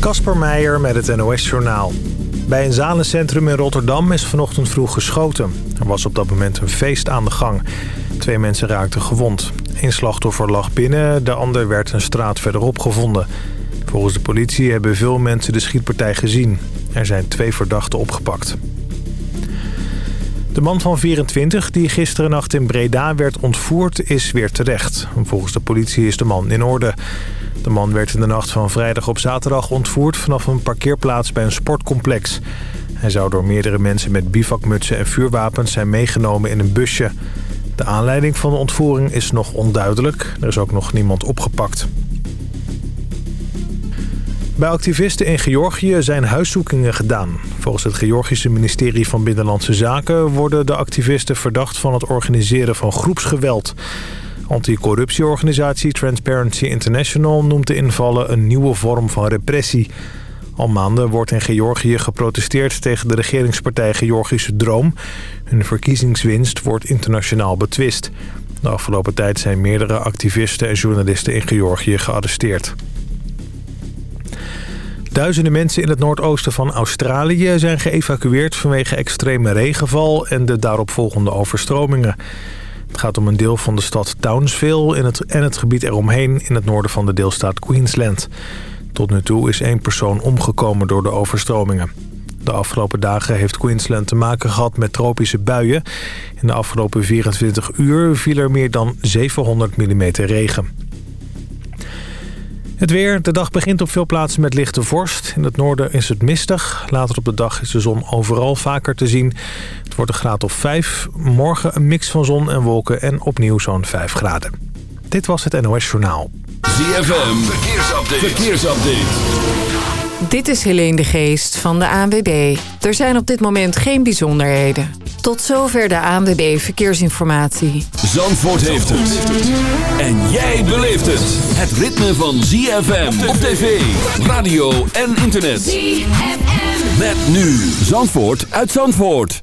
Kasper Meijer met het NOS-journaal. Bij een zalencentrum in Rotterdam is vanochtend vroeg geschoten. Er was op dat moment een feest aan de gang. Twee mensen raakten gewond. Eén slachtoffer lag binnen, de ander werd een straat verderop gevonden. Volgens de politie hebben veel mensen de schietpartij gezien. Er zijn twee verdachten opgepakt. De man van 24 die gisteren nacht in Breda werd ontvoerd is weer terecht. Volgens de politie is de man in orde. De man werd in de nacht van vrijdag op zaterdag ontvoerd... vanaf een parkeerplaats bij een sportcomplex. Hij zou door meerdere mensen met bivakmutsen en vuurwapens zijn meegenomen in een busje. De aanleiding van de ontvoering is nog onduidelijk. Er is ook nog niemand opgepakt. Bij activisten in Georgië zijn huiszoekingen gedaan. Volgens het Georgische ministerie van Binnenlandse Zaken... worden de activisten verdacht van het organiseren van groepsgeweld. Anticorruptieorganisatie Transparency International noemt de invallen een nieuwe vorm van repressie. Al maanden wordt in Georgië geprotesteerd tegen de regeringspartij Georgische Droom. Hun verkiezingswinst wordt internationaal betwist. De afgelopen tijd zijn meerdere activisten en journalisten in Georgië gearresteerd. Duizenden mensen in het noordoosten van Australië zijn geëvacueerd vanwege extreme regenval en de daaropvolgende overstromingen. Het gaat om een deel van de stad Townsville in het, en het gebied eromheen in het noorden van de deelstaat Queensland. Tot nu toe is één persoon omgekomen door de overstromingen. De afgelopen dagen heeft Queensland te maken gehad met tropische buien. In de afgelopen 24 uur viel er meer dan 700 mm regen. Het weer. De dag begint op veel plaatsen met lichte vorst. In het noorden is het mistig. Later op de dag is de zon overal vaker te zien. Het wordt een graad of 5. Morgen een mix van zon en wolken en opnieuw zo'n 5 graden. Dit was het NOS Journaal. ZFM. Verkeersupdate. Verkeersupdate. Dit is Helene de Geest van de ANWB. Er zijn op dit moment geen bijzonderheden. Tot zover de ANWB Verkeersinformatie. Zandvoort heeft het. En jij beleeft het. Het ritme van ZFM op tv, radio en internet. ZFM. Met nu Zandvoort uit Zandvoort.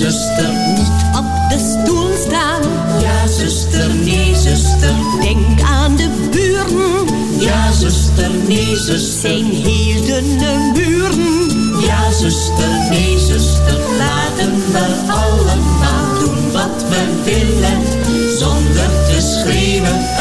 zuster. Niet op de stoel staan. Ja, zuster, nee, zuster. Denk aan de buren. Ja, zuster, nee, zuster. Zijn dunne buren. Ja, zuster, nee, zuster. Laten we allemaal doen wat we willen.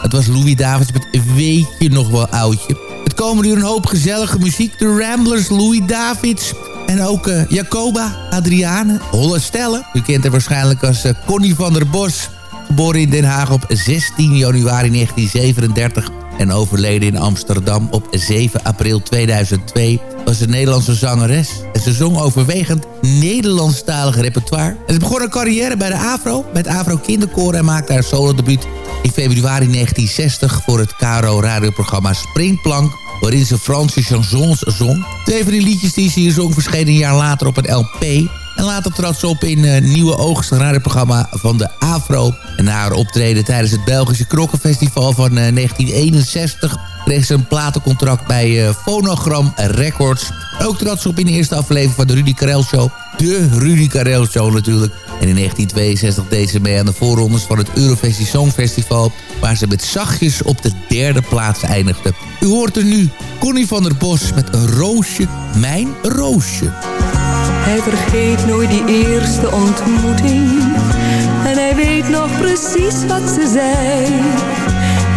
Het was Louis Davids met Weet je nog wel oudje. Het komen nu een hoop gezellige muziek. De Ramblers, Louis Davids. En ook eh, Jacoba, Adriane, Holle Stelle. U kent haar waarschijnlijk als eh, Connie van der Bos. Geboren in Den Haag op 16 januari 1937 en overleden in Amsterdam op 7 april 2002... was een Nederlandse zangeres. En ze zong overwegend Nederlandstalig repertoire. Ze begon haar carrière bij de AVRO, met AVRO Kinderkoor... en maakte haar solodebuut in februari 1960 voor het KRO radioprogramma Springplank waarin ze Franse chansons zong. Twee van die liedjes die ze hier zong verschenen een jaar later op een LP. En later trad ze op in uh, Nieuwe Oogst, radioprogramma van de AVRO. En na haar optreden tijdens het Belgische Krokkenfestival van uh, 1961... kreeg ze een platencontract bij uh, Phonogram Records. Ook trad ze op in de eerste aflevering van de Rudy Karel Show. De Rudy Karel Show natuurlijk. En in 1962 deed ze mee aan de voorrondes van het Eurovisie Songfestival... waar ze met zachtjes op de derde plaats eindigde. U hoort er nu Connie van der Bos met een roosje, mijn roosje. Hij vergeet nooit die eerste ontmoeting. En hij weet nog precies wat ze zei.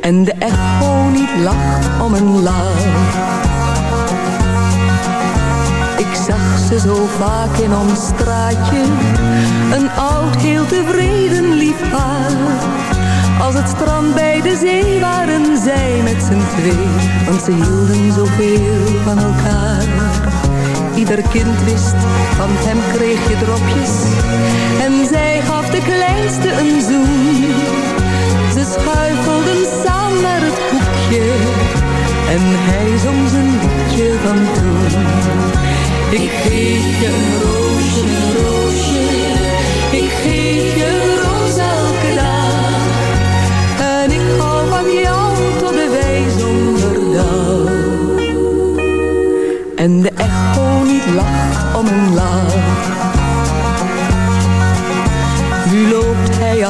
En de echo niet lacht om een lach. Ik zag ze zo vaak in ons straatje. Een oud, heel tevreden lief paar Als het strand bij de zee waren zij met z'n twee. Want ze hielden zoveel van elkaar. Ieder kind wist, van hem kreeg je dropjes. En zij gaf de kleinste een zoen. Ze schuifelden samen het hoekje. En hij zong zijn liedje van toen. Ik geef je een roosje, roosje. Ik geef je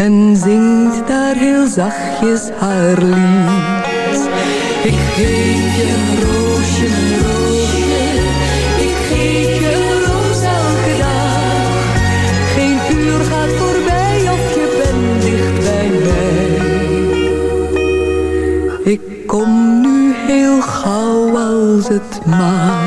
en zingt daar heel zachtjes haar lied. Ik geef je een roosje, roosje, ik geef je een roos elke dag. Geen uur gaat voorbij of je bent dicht bij mij. Ik kom nu heel gauw als het mag.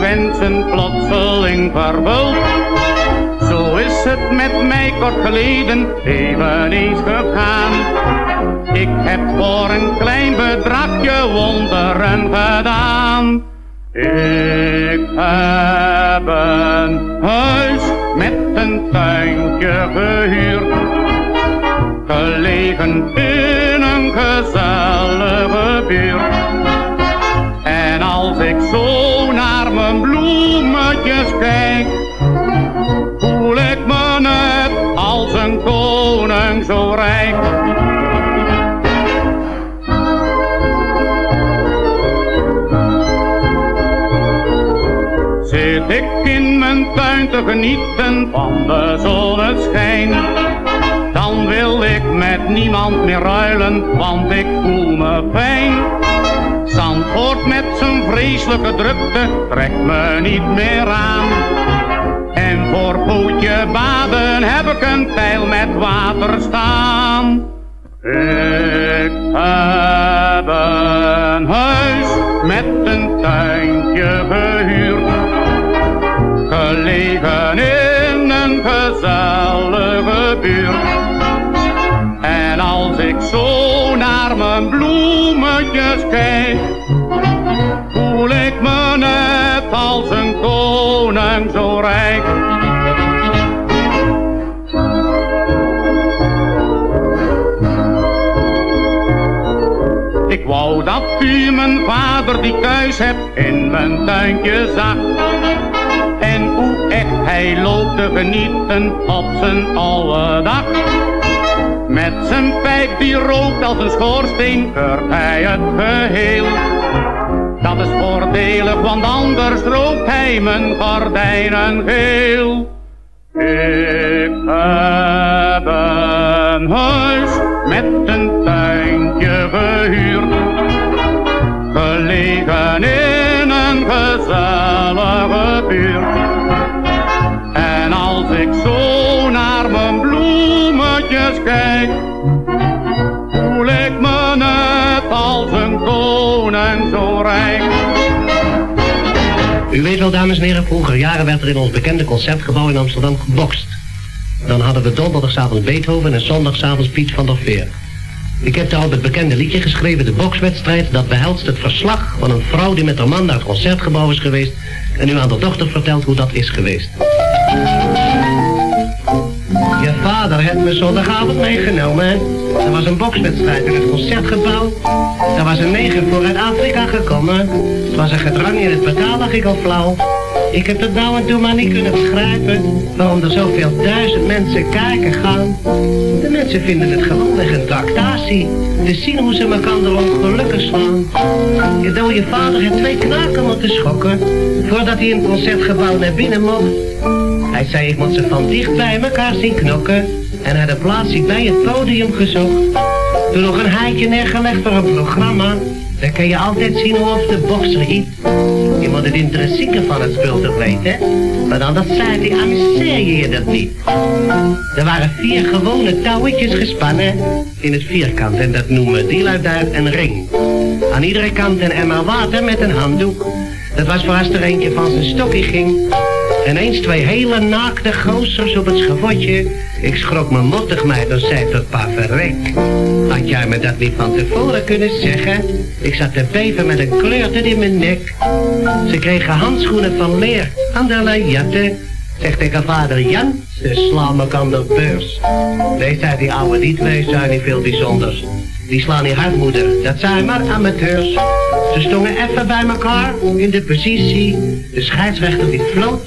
Wensen plotseling vervuld. Zo is het met mij kort geleden eveneens gegaan. Ik heb voor een klein bedragje wonderen gedaan. Ik heb een huis met een tuintje gehuurd gelegen in een gezellige buurt. Mijn bloemetjes kijk, voel ik me net als een koning zo rijk. Zit ik in mijn tuin te genieten van de zonneschijn dan wil ik met niemand meer ruilen, want ik voel me fijn. Zandvoort met zijn vreselijke drukte trekt me niet meer aan. En voor pootje baden heb ik een pijl met water staan. Ik heb een huis met een tuintje kijk, voel ik me net als een koning zo rijk. Ik wou dat u mijn vader die kuis hebt in mijn tuintje zag. En hoe echt hij loopt te genieten op zijn oude dag. Met zijn pijp die rookt als een schoorsteen, keurt hij het geheel. Dat is voordelig, want anders rookt hij mijn gordijnen geel. Ik heb een huis met een tuintje gehuurd, kijk, voel ik me net als een koning zo rijk. U weet wel, dames en heren, vroeger jaren werd er in ons bekende concertgebouw in Amsterdam gebokst. Dan hadden we donderdagavond Beethoven en zondagavond Piet van der Veer. Ik heb daarop het bekende liedje geschreven, de bokswedstrijd. Dat behelst het verslag van een vrouw die met haar man naar het concertgebouw is geweest... en nu aan de dochter vertelt hoe dat is geweest. Vader heeft me zondagavond meegenomen. Er was een bokswedstrijd in het concertgebouw. Er was een neger voor uit Afrika gekomen. Het was een gedrang in het betaal, lag ik al flauw. Ik heb het nou en toen maar niet kunnen begrijpen waarom er zoveel duizend mensen kijken gaan. De mensen vinden het gewoonweg een tractatie. Te zien hoe ze elkaar ongelukkig slaan. Je dode vader heeft twee knaken moeten schokken voordat hij in het concertgebouw naar binnen mocht. Hij zei ik moet ze van dicht bij elkaar zien knokken en de plaats bij het podium gezocht. Toen nog een heitje neergelegd voor een programma dan kan je altijd zien hoe of de bokser hiet. Je moet het intrinsieke van het spul toch weten. Maar dan dat zei hij, amuseer je dat niet. Er waren vier gewone touwetjes gespannen in het vierkant. En dat noemen die uit een ring. Aan iedere kant een emmer water met een handdoek. Dat was voor als er eentje van zijn stokje ging. En eens twee hele naakte gozers op het schavotje. Ik schrok me mottig mij, dan zei tot pa verrek. Had jij me dat niet van tevoren kunnen zeggen? Ik zat te beven met een kleurte in mijn nek. Ze kregen handschoenen van leer aan de jatten. Zeg tegen vader Jan, ze slaan me aan de beurs. Nee, zei die ouwe, die twee zijn niet veel bijzonders. Die slaan niet hard, moeder, dat zijn maar amateurs. Ze stongen even bij elkaar in de positie. De scheidsrechter die floot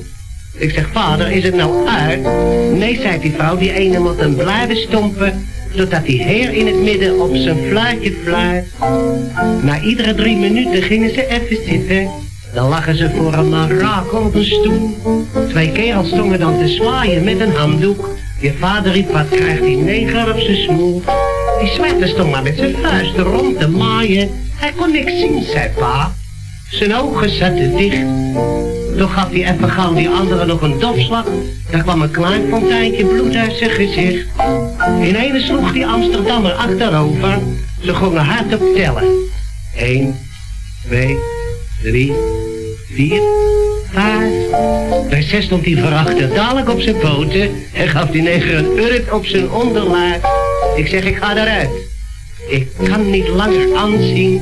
Ik zeg, vader, is het nou uit? Nee, zei die vrouw, die ene moet hem blijven stompen, zodat die heer in het midden op zijn fluitje fluit. Na iedere drie minuten gingen ze even zitten. Dan lagen ze voor een marakel op een stoel. Twee kerels stonden dan te zwaaien met een handdoek. Je vader riep, wat krijgt die neger op zijn smoel? Die zwarte stond maar met zijn vuisten rond te maaien. Hij kon niks zien, zei pa. Zijn ogen zaten dicht. Toen gaf hij even gauw die andere nog een dopslag. Daar kwam een klein fonteintje bloed uit zijn gezicht. In ene sloeg die Amsterdammer achterover. Ze gingen hard op tellen. 1, 2, 3, 4, 5. Bij zes stond hij verachter dadelijk op zijn poten en gaf die neger een urk op zijn onderlaag. Ik zeg, ik ga eruit. Ik kan niet langer aanzien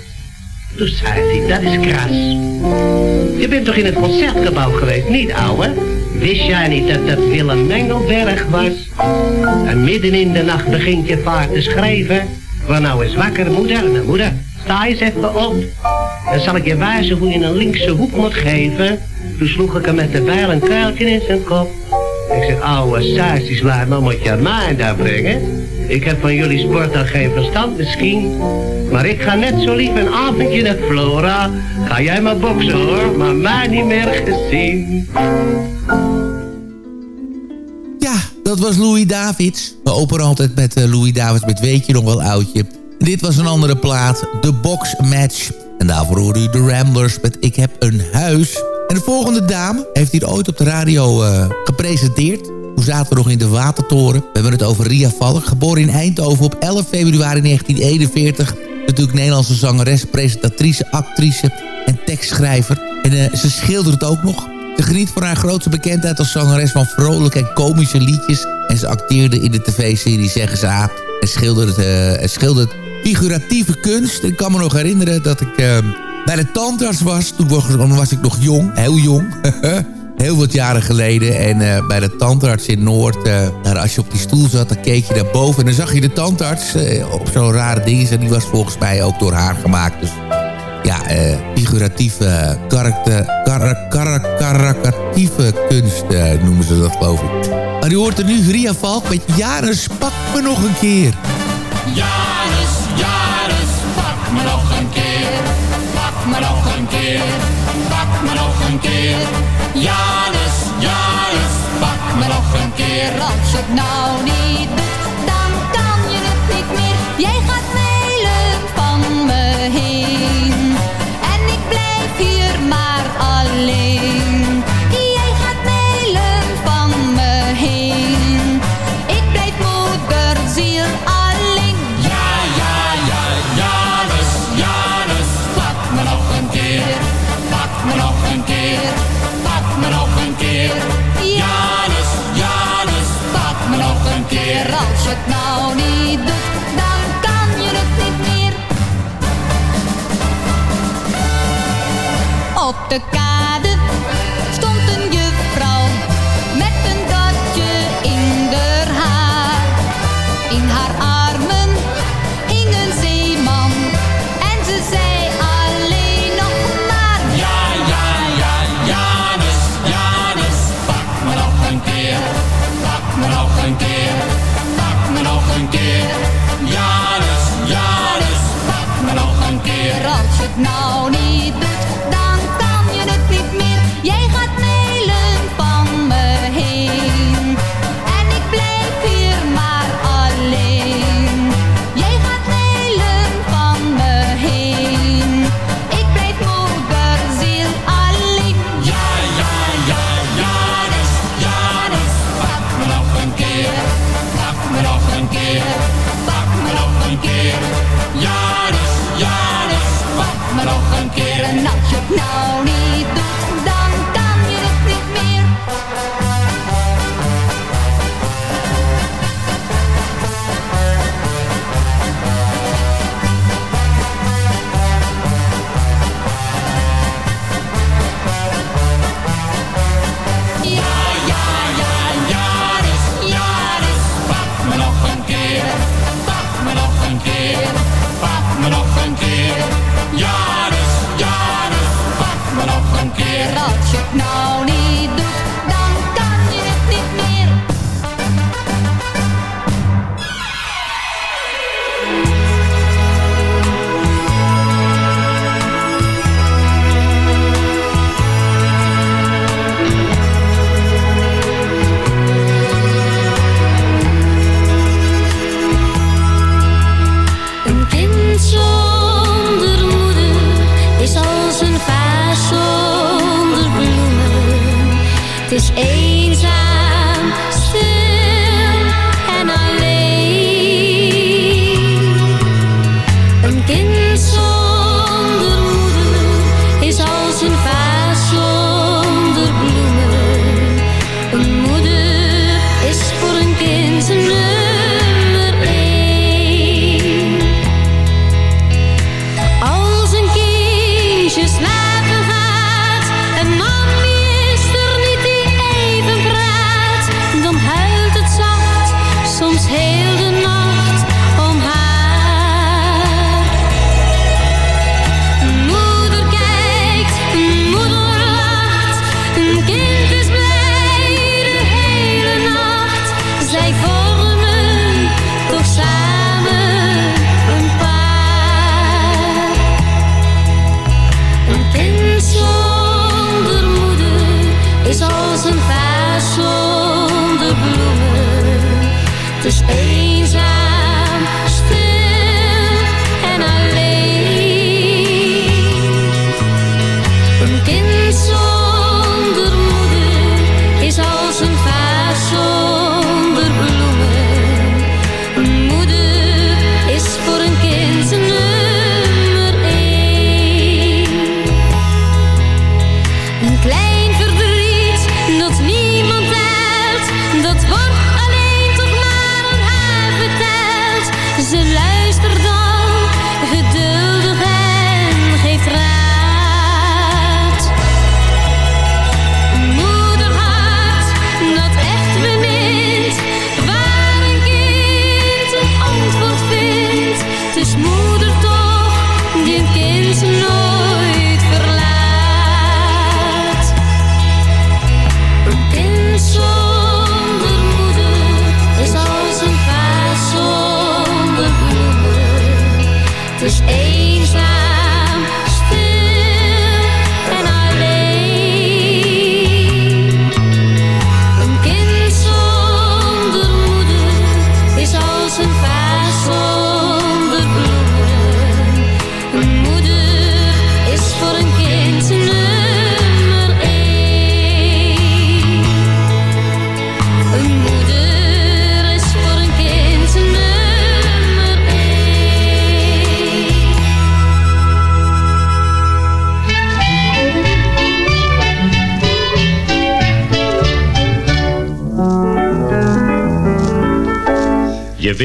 Hij, dat is kras. Je bent toch in het concertgebouw geweest, niet ouwe? Wist jij niet dat dat Willem Mengelberg was? En midden in de nacht begint je vaart te schrijven. Waar nou eens wakker, moeder? Nou, moeder, sta eens even op. Dan zal ik je wijzen hoe je een linkse hoek moet geven. Toen sloeg ik hem met de bijl een kuiltje in zijn kop. Ik zeg, ouwe sausjes, waar nou moet je mij daar brengen? Ik heb van jullie sport dan geen verstand misschien. Maar ik ga net zo lief een avondje naar Flora. Ga jij maar boksen hoor, maar mij niet meer gezien. Ja, dat was Louis Davids. We openen altijd met uh, Louis Davids met Weet je nog wel oudje. dit was een andere plaat, de Box Match. En daarvoor hoorde u de Ramblers met Ik heb een huis. En de volgende dame heeft hier ooit op de radio uh, gepresenteerd. Toen zaten we nog in de Watertoren. We hebben het over Ria Valk, geboren in Eindhoven op 11 februari 1941. Natuurlijk Nederlandse zangeres, presentatrice, actrice en tekstschrijver. En uh, ze schildert ook nog. Ze geniet van haar grootste bekendheid als zangeres van vrolijke en komische liedjes. En ze acteerde in de tv-serie Zeggen ze A. En schilderde, uh, schildert figuratieve kunst. Ik kan me nog herinneren dat ik uh, bij de tandarts was. Toen was ik nog jong, heel jong. heel wat jaren geleden. En eh, bij de tandarts in Noord, eh, nou, als je op die stoel zat, dan keek je naar boven. En dan zag je de tandarts eh, op zo'n rare ding. En die was volgens mij ook door haar gemaakt. Dus ja, figuratieve, karakter, kar, kar, karakatieve kunst noemen ze dat, geloof ik. Maar u hoort er nu Ria Valk met Janus, pak me nog een keer. Janus, Janus. keer. Janus, Janus, pak me nog een keer. Als het nou niet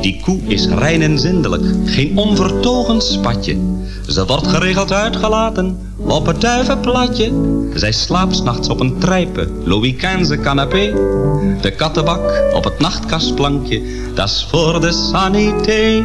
Die koe is rein en zindelijk, geen onvertogen spatje. Ze wordt geregeld uitgelaten op het duivenplatje. Zij slaapt nachts op een trijpe, Louis canapé. De kattenbak op het nachtkastplankje, dat is voor de sanité.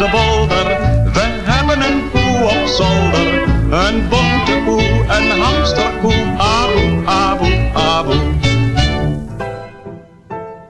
De bolder, we hebben een koe op zolder. Een bonte koe, een hamsterkoe, aboe, aboe, aboe.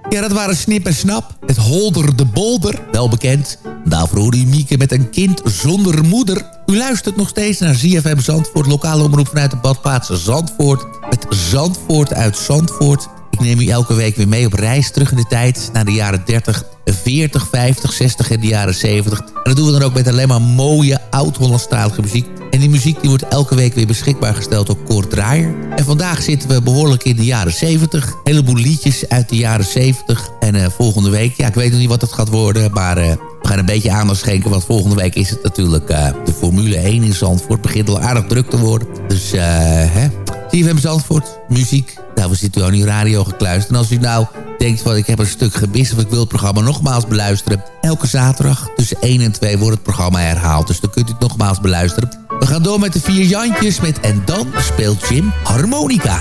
Ja, dat waren Snip en Snap. Het Holder de Bolder, wel bekend. Daarvoor u Mieke met een kind zonder moeder. U luistert nog steeds naar ZFM Zandvoort, lokale omroep vanuit de badplaats Zandvoort. Met Zandvoort uit Zandvoort. Neem u elke week weer mee op reis terug in de tijd... naar de jaren 30, 40, 50, 60 en de jaren 70. En dat doen we dan ook met alleen maar mooie oud-Hollandstalige muziek. En die muziek die wordt elke week weer beschikbaar gesteld door Kort Draaier. En vandaag zitten we behoorlijk in de jaren 70. Een heleboel liedjes uit de jaren 70. En eh, volgende week, ja, ik weet nog niet wat het gaat worden... maar eh, we gaan een beetje aandacht schenken... want volgende week is het natuurlijk eh, de Formule 1 in Zandvoort. Begint al aardig druk te worden. Dus, hè... CFM Zandvoort, muziek. Nou, we zitten aan uw radio gekluisterd. En als u nou denkt van ik heb een stuk gemist... of ik wil het programma nogmaals beluisteren... elke zaterdag tussen 1 en 2 wordt het programma herhaald. Dus dan kunt u het nogmaals beluisteren. We gaan door met de vier Jantjes met En dan speelt Jim harmonica.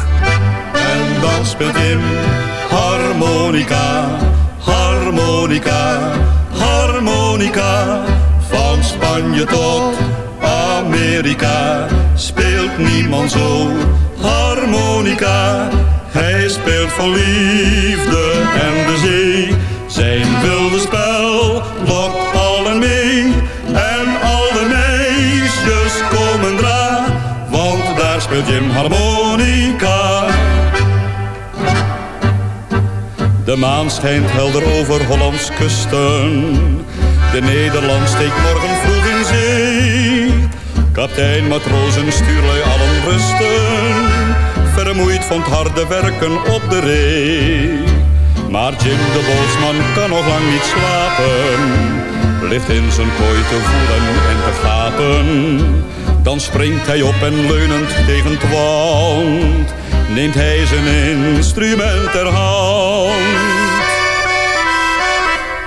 En dan speelt Jim harmonica, harmonica, harmonica. Van Spanje tot Amerika speelt niemand zo harmonica. Hij speelt voor liefde en de zee. Zijn wilde spel lokt allen mee. En alle meisjes komen dra, want daar speelt Jim harmonica. De maan schijnt helder over Hollands kusten. De Nederland steekt morgen vroeg in zee. Kaptein, matrozen, stuurlui allen rusten. Vermoeid van het harde werken op de ree. Maar Jim de bootsman kan nog lang niet slapen. Ligt in zijn kooi te voelen en te gapen. Dan springt hij op en leunend tegen het wand. Neemt hij zijn instrument ter hand.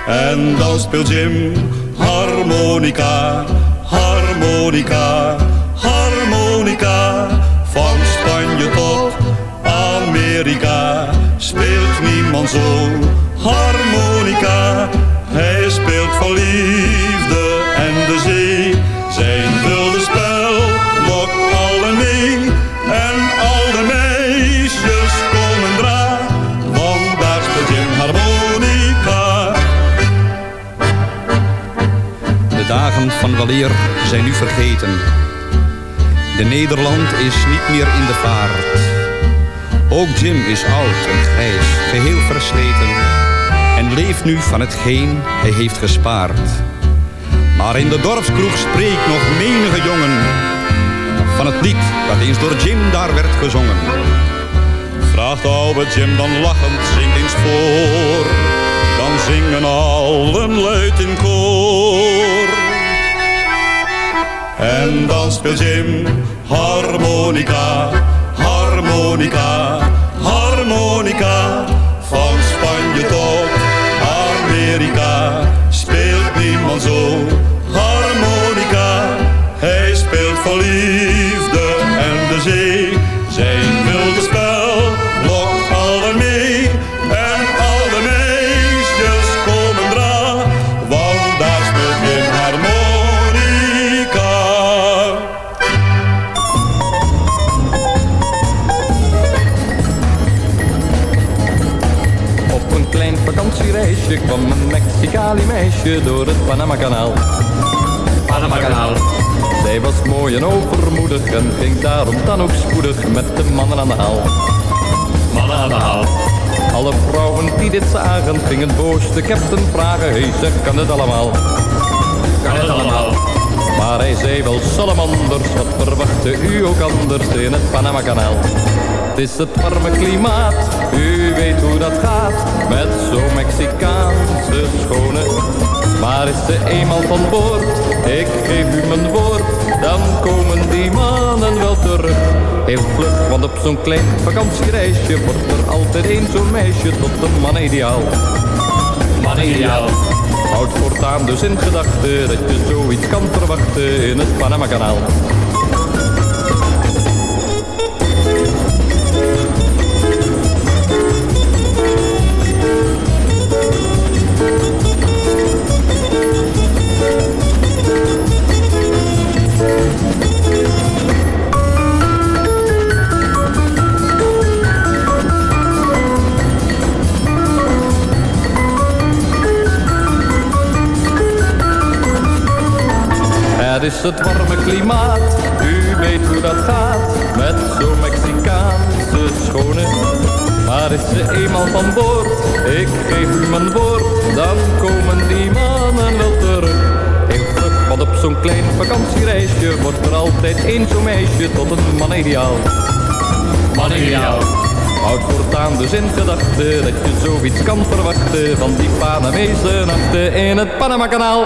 En dan speelt Jim harmonica, harmonica, Amerika niemand zo. Harmonica, hij speelt van liefde en de zee. Zijn wilde spel lokt allen mee. En al de meisjes komen dra, want daar speelt Jim harmonica. De dagen van weleer zijn nu vergeten. De Nederland is niet meer in de vaart. Ook Jim is oud en grijs, geheel versleten. En leeft nu van hetgeen hij heeft gespaard. Maar in de dorpskroeg spreekt nog menige jongen. Van het lied dat eens door Jim daar werd gezongen. Vraagt oude Jim dan lachend, zingt eens voor. Dan zingen allen luid in koor. En dan speelt Jim harmonica, harmonica. Door het Panama-kanaal. Panama-kanaal. Zij was mooi en overmoedig en ging daarom dan ook spoedig met de mannen aan de haal. Mannen aan de haal. Alle vrouwen die dit zagen gingen boos de captain vragen. Hey zeg, kan dit allemaal? Kan het allemaal? Maar hij zei wel salamanders, wat verwachtte u ook anders in het Panama-kanaal? Het is het warme klimaat, u weet hoe dat gaat, met zo'n Mexicaanse schone. Maar is ze eenmaal van boord, ik geef u mijn woord, dan komen die mannen wel terug. Heel vlug, want op zo'n klein vakantiereisje wordt er altijd één zo'n meisje tot een man ideaal. Man ideaal. Houd voortaan dus in gedachten dat je zoiets kan verwachten in het Panama-kanaal. Het is het warme klimaat, u weet hoe dat gaat, met zo'n Mexicaanse schone. Maar is ze eenmaal van boord, ik geef u mijn woord, dan komen die mannen wel terug. Heel want op zo'n klein vakantiereisje wordt er altijd één zo'n meisje tot een man ideaal. Man ideaal. Houd voortaan dus in gedachten dat je zoiets kan verwachten van die Panamese nachten in het Panama-kanaal.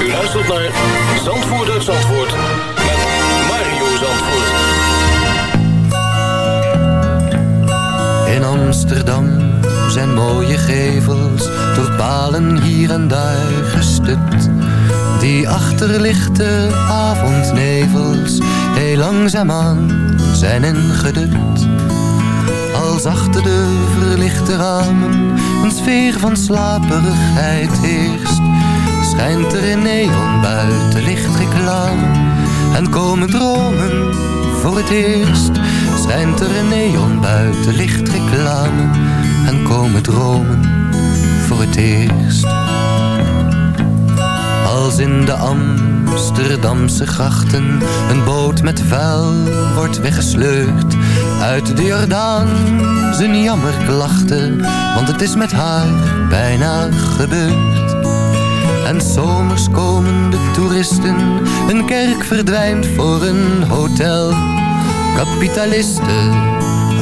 U luistert naar Zandvoort uit Zandvoort met Mario Zandvoort. In Amsterdam zijn mooie gevels door palen hier en daar gestut. Die achterlichte avondnevels heel langzaamaan zijn ingedut. Als achter de verlichte ramen een sfeer van slaperigheid heerst, schijnt er in neon buiten lichtreclame en komen dromen voor het eerst. Schijnt er een neon buiten lichtreclame en komen dromen voor het eerst. Als in de Amsterdamse grachten een boot met vuil wordt weggesleurd uit de Jordaan zijn jammerklachten, want het is met haar bijna gebeurd. En zomers komen de toeristen, een kerk verdwijnt voor een hotel. Kapitalisten,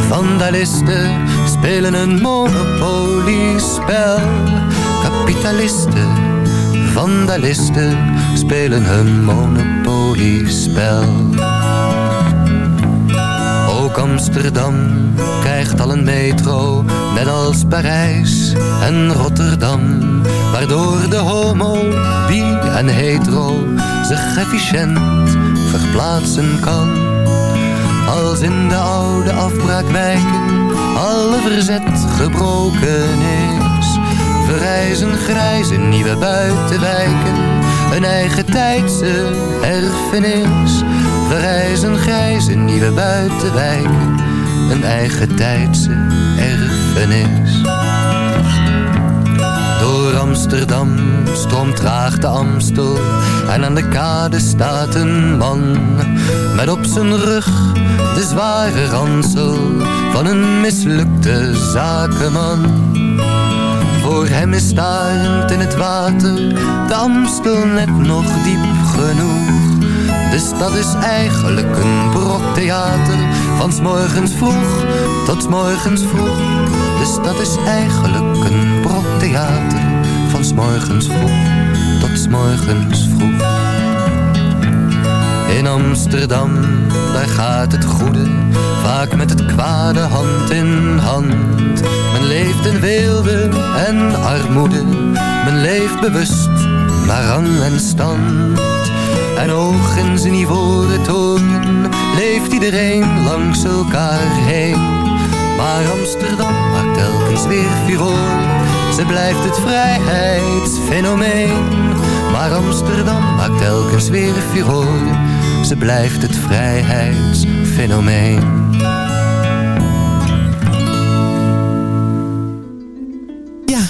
vandalisten spelen een monopoliespel. Kapitalisten, vandalisten spelen hun monopoliespel. Ook Amsterdam krijgt al een metro, net als Parijs en Rotterdam. Waardoor de homo, bi en hetero zich efficiënt verplaatsen kan. Als in de oude afbraakwijken alle verzet gebroken is. Verrijzen grijze nieuwe buitenwijken, een eigen tijdse erfenis. Verrijzen grijze nieuwe buitenwijken, een eigen tijdse erfenis. Door Amsterdam stroomt traag de Amstel en aan de kade staat een man met op zijn rug de zware ransel van een mislukte zakenman. Voor hem is starend in het water de Amstel net nog diep genoeg. De stad is eigenlijk een brok theater van s morgens vroeg tot s morgens vroeg. De stad is eigenlijk een brok theater van s morgens vroeg tot s morgens vroeg. In Amsterdam, daar gaat het goede, vaak met het kwade hand in hand. Men leeft in weelde en armoede, men leeft bewust naar rang en stand. En hoog in zijn ivoren toren leeft iedereen langs elkaar heen. Maar Amsterdam maakt telkens weer furore, ze blijft het vrijheidsfenomeen. Maar Amsterdam maakt telkens weer furore, ze blijft het vrijheidsfenomeen.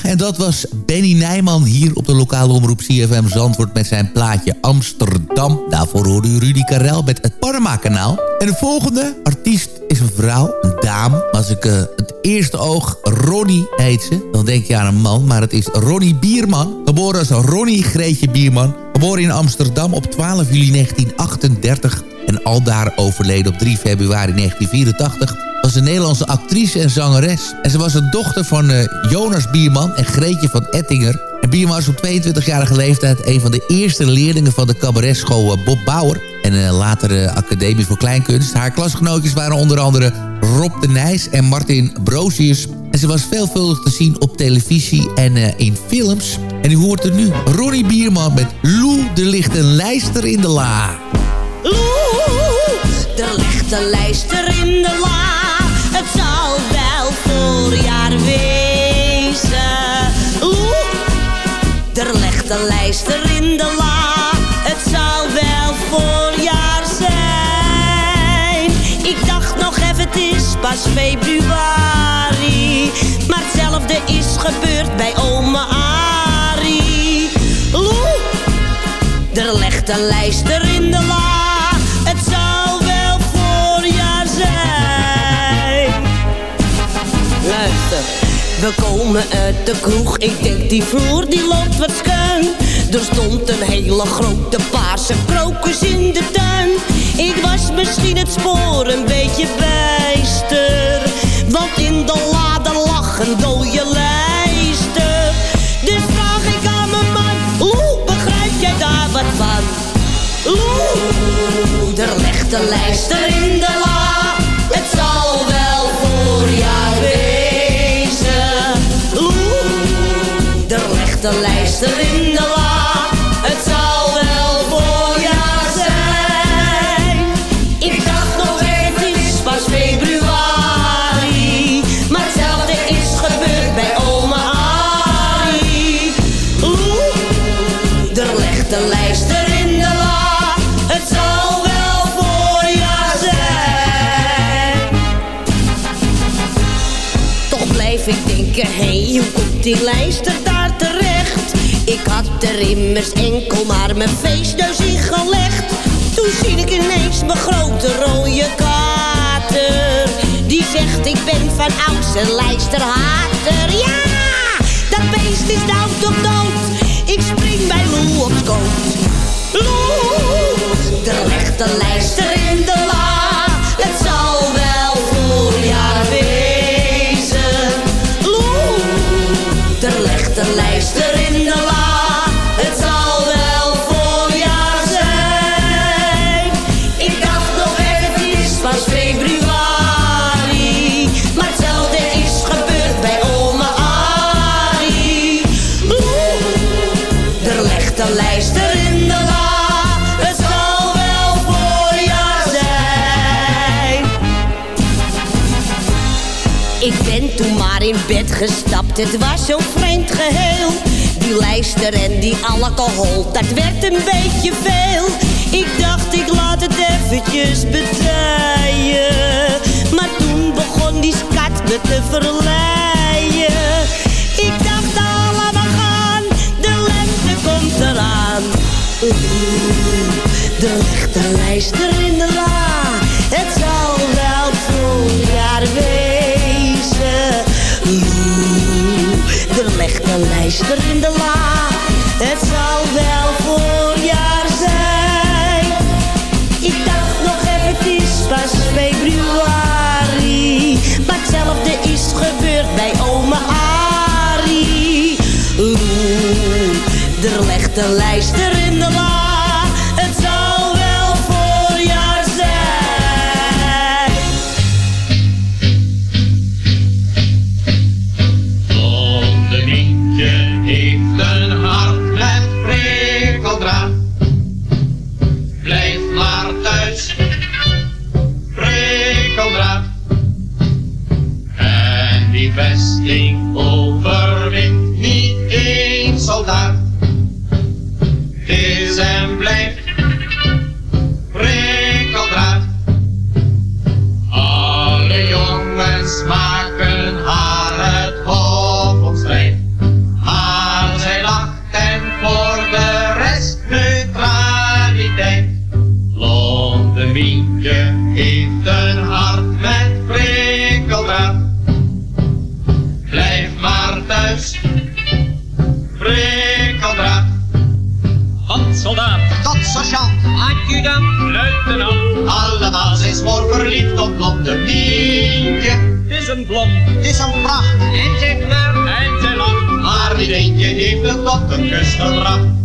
En dat was Benny Nijman hier op de lokale omroep CFM Zandvoort met zijn plaatje Amsterdam. Daarvoor hoorde u Rudy Karel met het Panama-kanaal. En de volgende artiest is een vrouw, een dame. Maar als ik uh, het eerste oog Ronnie heet ze, dan denk je aan een man. Maar het is Ronnie Bierman, geboren als Ronnie Greetje Bierman. Geboren in Amsterdam op 12 juli 1938 en aldaar overleden op 3 februari 1984 was een Nederlandse actrice en zangeres. En ze was een dochter van uh, Jonas Bierman en Greetje van Ettinger. En Bierman was op 22-jarige leeftijd een van de eerste leerlingen van de cabaretschool uh, Bob Bauer. En uh, later Academie voor Kleinkunst. Haar klasgenootjes waren onder andere Rob de Nijs en Martin Brosius. En ze was veelvuldig te zien op televisie en in films. En u hoort er nu Ronnie Bierman met Lou, de een lijster in de la. Oeh, er ligt een lijster in de la. Een lijster in de la. Het zal wel voorjaar zijn. Ik dacht nog even, het is pas februari. Maar hetzelfde is gebeurd bij oma. Oeh, er ligt een lijster in de la. Het zal wel voorjaar zijn. Luister, we komen uit de kroeg. Ik denk die vloer die loopt wat schuin. Er stond een hele grote paarse krokus in de tuin. Ik was misschien het spoor een beetje bijster. Want in de lade lag een dode lijster. Dus vraag ik aan mijn man, Oeh, begrijp jij daar wat van? Oeh, er ligt een lijster in de. Een lijster in de la. Het zal wel voorjaar zijn. Ik dacht nog even, het is pas februari. Maar hetzelfde is gebeurd bij oma Arie. Oeh, er ligt een lijster in de la. Het zal wel voorjaar zijn. Toch blijf ik denken, hé, hey, hoe komt die lijster daar terecht? Ik had er immers enkel maar mijn feestneus in gelegd. Toen zie ik ineens mijn grote rode kater. Die zegt ik ben van ouds een lijsterhater. Ja, dat beest is nou toch dood. Ik spring bij Lou op schoot. Lou, legt een lijster in bed gestapt, het was zo vreemd geheel. Die lijster en die alcohol, dat werd een beetje veel. Ik dacht, ik laat het eventjes bedijen. Maar toen begon die skat me te verleiden. Ik dacht, allemaal gaan, de lente komt eraan. Oeh, ligt een lijster in de la. Een lijster in de la. Het zal wel voorjaar zijn. Blonde Mientje heeft een hart met prikkeldraad. Blijf maar thuis, prikkeldraad. En die vesting adjudant, luitenant. Allemaal zijn smoor verliefd op blonde Mientje. Het is een blom, het is een pracht. En zij flirt, en zij lacht. Maar niet eentje heeft het tot een kus gebracht.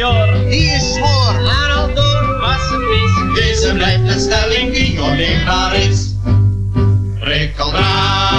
Major, die is voor haar al door mis. Deze blijft een stelling die onleefbaar is. Prikkeldraad,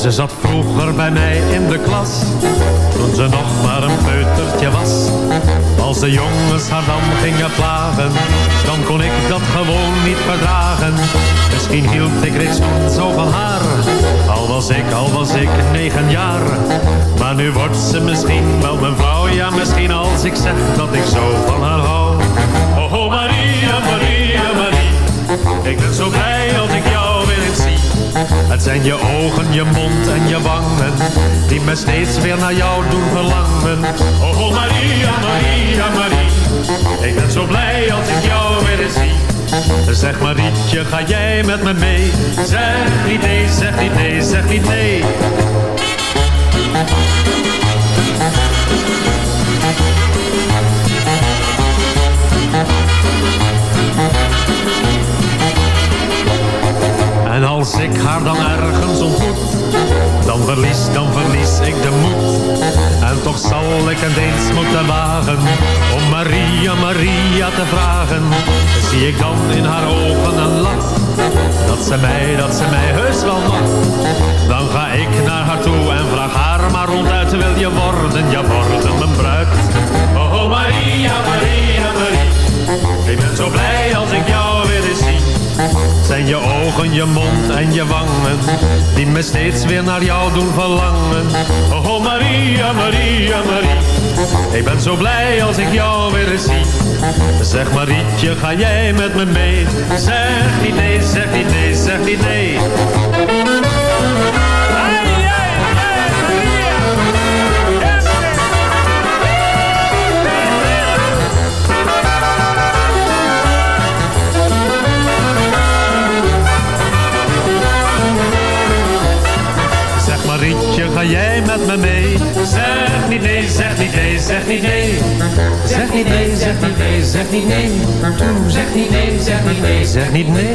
Ze zat vroeger bij mij in de klas, toen ze nog maar een peutertje was. Als de jongens haar dan gingen plagen, dan kon ik dat gewoon niet verdragen. Misschien hield ik reeds zo van haar, al was ik, al was ik negen jaar. Maar nu wordt ze misschien wel mijn vrouw, ja misschien als ik zeg dat ik zo van haar hou. Oh, oh Maria, Maria, Maria, ik ben zo blij als ik jou. Het zijn je ogen, je mond en je wangen Die me steeds weer naar jou doen verlangen. Oh, oh Maria, Maria, Maria Ik ben zo blij als ik jou weer eens zie. Zeg Marietje, ga jij met me mee? Zeg niet nee, zeg niet nee, zeg niet nee En als ik haar dan ergens ontmoet, dan verlies, dan verlies ik de moed. En toch zal ik het eens moeten wagen, om Maria, Maria te vragen. Zie ik dan in haar ogen een lach, dat ze mij, dat ze mij heus wel mag. Dan ga ik naar haar toe en vraag haar maar ronduit, wil je worden, ja worden mijn bruid. Oh, oh Maria, Maria, Maria, ik ben zo blij als ik jou weer zie. Zijn je ogen, je mond en je wangen Die me steeds weer naar jou doen verlangen. Oh Maria, Maria, Maria. Ik ben zo blij als ik jou weer zie. Zeg Marietje, ga jij met me mee? Zeg niet nee, zeg niet nee, zeg niet nee niet nee. Zeg niet nee, zeg niet nee, zeg niet nee. Zeg niet nee, zeg niet nee, zeg niet nee.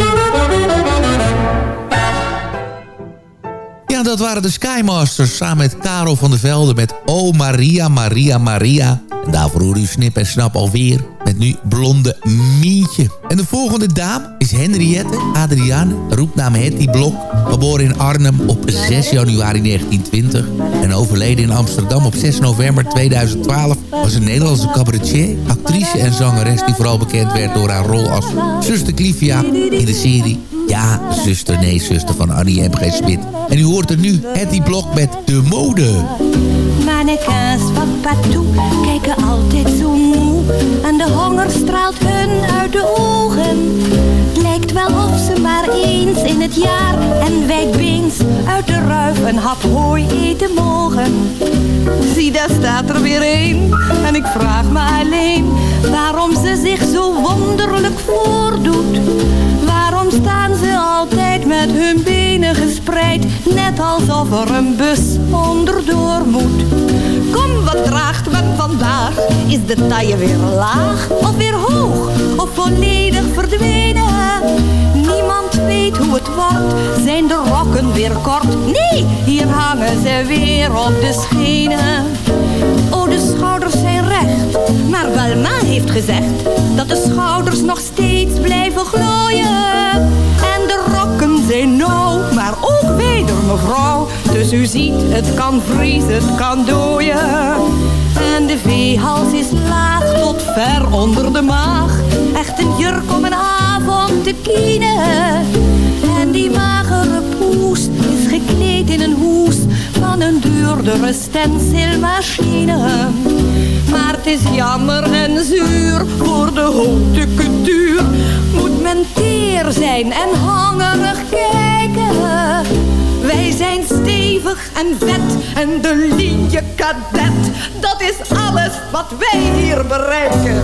Ja, dat waren de Skymasters samen met Karel van der Velde met Oh Maria, Maria, Maria. En daarvoor hoor u Snip en Snap alweer met nu Blonde Mientje. En de volgende dame is Henriette Adriane, roepnaam Hetty Blok. Geboren in Arnhem op 6 januari 1920 en overleden in Amsterdam op 6 november 2012... was een Nederlandse cabaretier, actrice en zangeres... die vooral bekend werd door haar rol als zuster Clivia in de serie ja, zuster, nee, zuster van Annie M.G. Smit. En u hoort er nu Hetty Blok met De Mode. Mannequins van Patou kijken altijd zo. En de honger straalt hun uit de ogen. Lijkt wel of ze maar eens in het jaar en wijdbeens uit de ruif een hap hooi eten mogen. Zie, daar staat er weer een. En ik vraag me alleen waarom ze zich zo wonderlijk voordoet. Waarom staan ze altijd met hun benen gespreid, net alsof er een bus onderdoor moet? Kom, wat draagt men vandaag? Is de taille weer laag of weer hoog of volledig verdwenen? Niemand weet hoe het wordt, zijn de rokken weer kort? Nee, hier hangen ze weer op de schenen. Oh, de schouders zijn recht, maar Welma heeft gezegd dat de schouders nog steeds blijven glooien. En de rokken zijn nauw, maar ook weder mevrouw. Dus u ziet, het kan vriezen, het kan dooien. En de veehals is laag tot ver onder de maag. Echt een jurk om een avond te kienen. En die magere poes is gekleed in een hoes van een duurdere stencilmachine. Maar het is jammer en zuur voor de haute couture. Moet men teer zijn en hangerig kijken. Wij zijn en vet en de linie kadet. Dat is alles wat wij hier bereiken.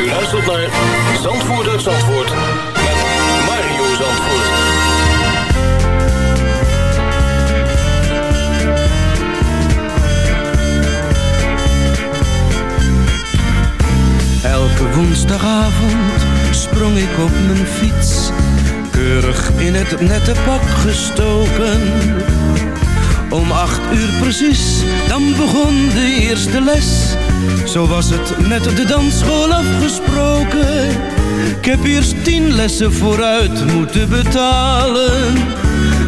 U luistert naar Zandvoort uit Zandvoort met Mario Zandvoort. Elke woensdagavond sprong ik op mijn fiets, keurig in het nette pak gestoken. Om acht uur precies, dan begon de eerste les. Zo was het met de dansschool afgesproken. Ik heb eerst tien lessen vooruit moeten betalen.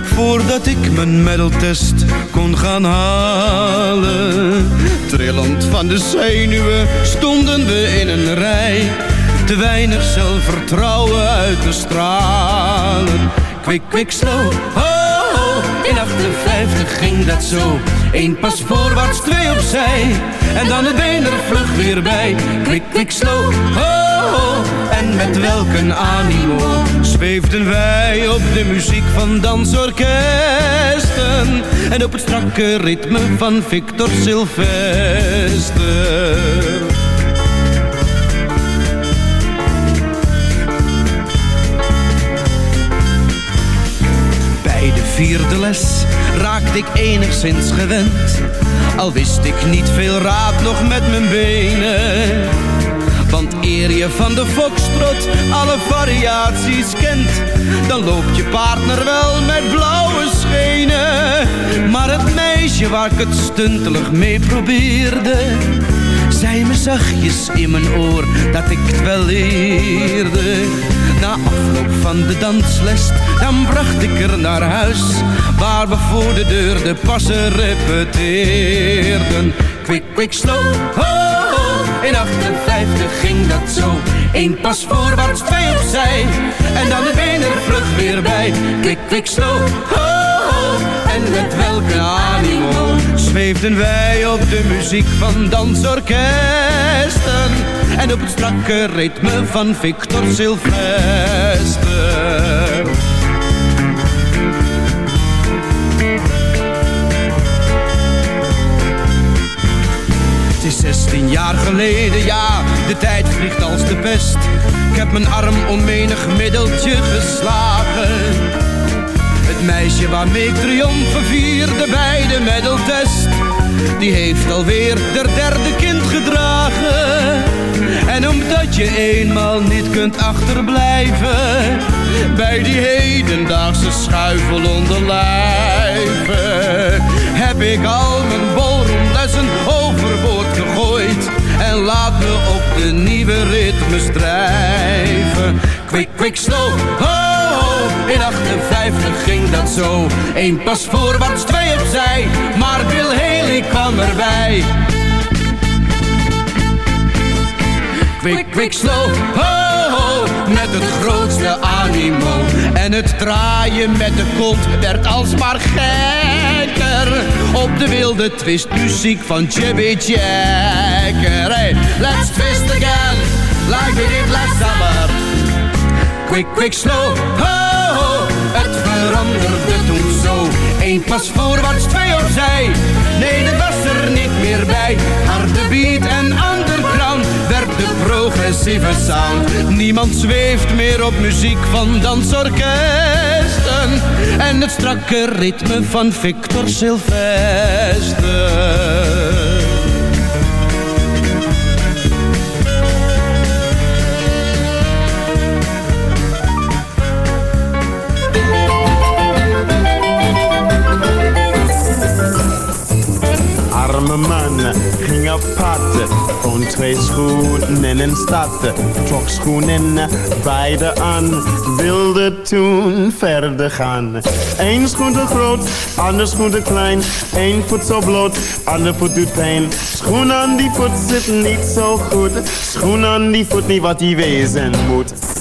Voordat ik mijn medaltest kon gaan halen. Trillend van de zenuwen stonden we in een rij. Te weinig zelfvertrouwen uit te stralen. Kwik, kwik, slow. In 58 ging dat zo. Eén pas voorwaarts, twee opzij. En dan het been er vlug weer bij. Kwik, kwik, slow, oh, oh. En met welk een animo zweefden wij op de muziek van dansorkesten. En op het strakke ritme van Victor Sylvester. Vierde les raakte ik enigszins gewend. Al wist ik niet veel raad nog met mijn benen. Want eer je van de foxtrot alle variaties kent, dan loopt je partner wel met blauwe schenen. Maar het meisje waar ik het stuntelig mee probeerde, zei me zachtjes in mijn oor dat ik het wel leerde. Na afloop van de dansles, dan bracht ik er naar huis, waar we voor de deur de passen repeteerden. Quick, quick, slow, ho, ho. In 58 ging dat zo. Eén pas voorwaarts, twee opzij. En dan de benen er vlug weer bij. Quick, quick, slow, ho, ho. En met welke animo zweefden wij op de muziek van dansorkesten. En op het strakke ritme van Victor Sylvester. Het is 16 jaar geleden, ja, de tijd vliegt als de pest. Ik heb mijn arm om menig middeltje geslagen. Het meisje waarmee ik triomfen vierde bij de medaltest. Die heeft alweer der derde kind gedragen. En omdat je eenmaal niet kunt achterblijven. Bij die hedendaagse schuifel onder lijven. Heb ik al mijn ballroomlessen overboord gegooid. En laat me op de nieuwe ritme strijven. Quick, quick, slow, ho. In 58 ging dat zo. Eén pas voorwaarts, twee opzij. Maar Bill Haley kwam erbij. Quick, quick, slow, ho, ho. Met het grootste animo. En het draaien met de kont werd alsmaar gekker. Op de wilde twistmuziek van Chubby. Hey, let's twist again, like we did last summer. Quick, quick, slow, ho, ho. Het veranderde toen zo. Eén pas voorwaarts, twee opzij. Nee, dat was er niet meer bij. Harde beat en sound. Niemand zweeft meer op muziek van dansorkesten. En het strakke ritme van Victor Sylvester. Twee schoenen in een stad. Trok schoenen beide aan. Wilde toen verder gaan. Eén schoen te groot, ander schoen te klein. Eén voet zo bloot, ander voet doet pijn. Schoen aan die voet zit niet zo goed. Schoen aan die voet niet wat die wezen moet.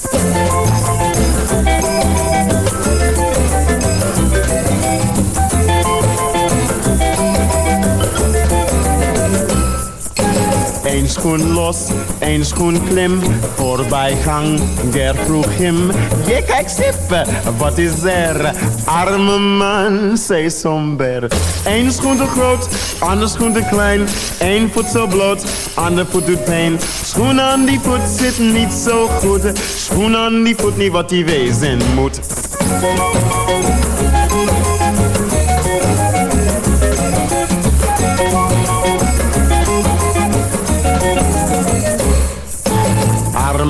Schoen los, één schoen klim, voorbijgang, Ger vroeg hem. Je kijk stippen, wat is er? Arme man, zei somber. Eén schoen te groot, ander schoen te klein. Eén voet zo bloot, ander voet doet pijn. Schoen aan die voet zit niet zo goed. Schoen aan die voet niet wat die wezen moet.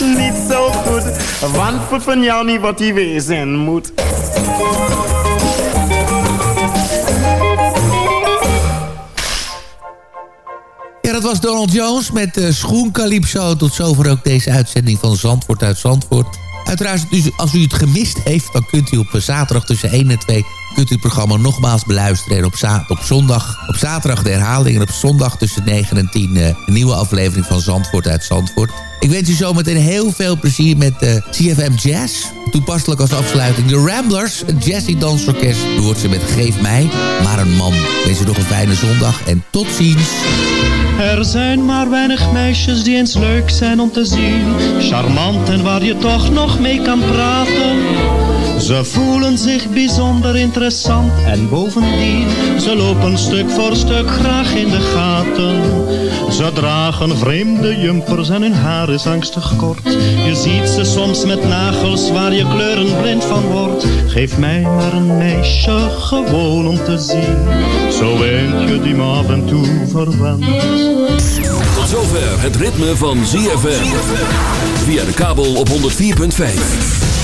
Niet zo goed. Want voet van jou niet wat hij wezen moet. Ja, dat was Donald Jones met uh, Schoen. Tot zover ook deze uitzending van Zandvoort uit Zandvoort. Uiteraard, als u het gemist heeft... dan kunt u op eh, zaterdag tussen 1 en 2... kunt u het programma nogmaals beluisteren. En op, op, zondag, op zaterdag de herhaling... en op zondag tussen 9 en 10 uh, een nieuwe aflevering van Zandvoort uit Zandvoort. Ik wens u zometeen heel veel plezier met uh, CFM Jazz. Toepasselijk als afsluiting de Ramblers, het Jazzy Dansorkest. Ze met Geef mij maar een man. Wens u nog een fijne zondag en tot ziens. Er zijn maar weinig meisjes die eens leuk zijn om te zien. Charmant en waar je toch nog mee kan praten. Ze voelen zich bijzonder interessant en bovendien, ze lopen stuk voor stuk graag in de gaten. Ze dragen vreemde jumpers en hun haar is angstig kort. Je ziet ze soms met nagels waar je kleuren blind van wordt. Geef mij maar een meisje gewoon om te zien. Zo eentje die me af en toe verwendt. Tot zover het ritme van ZFM. Via de kabel op 104.5.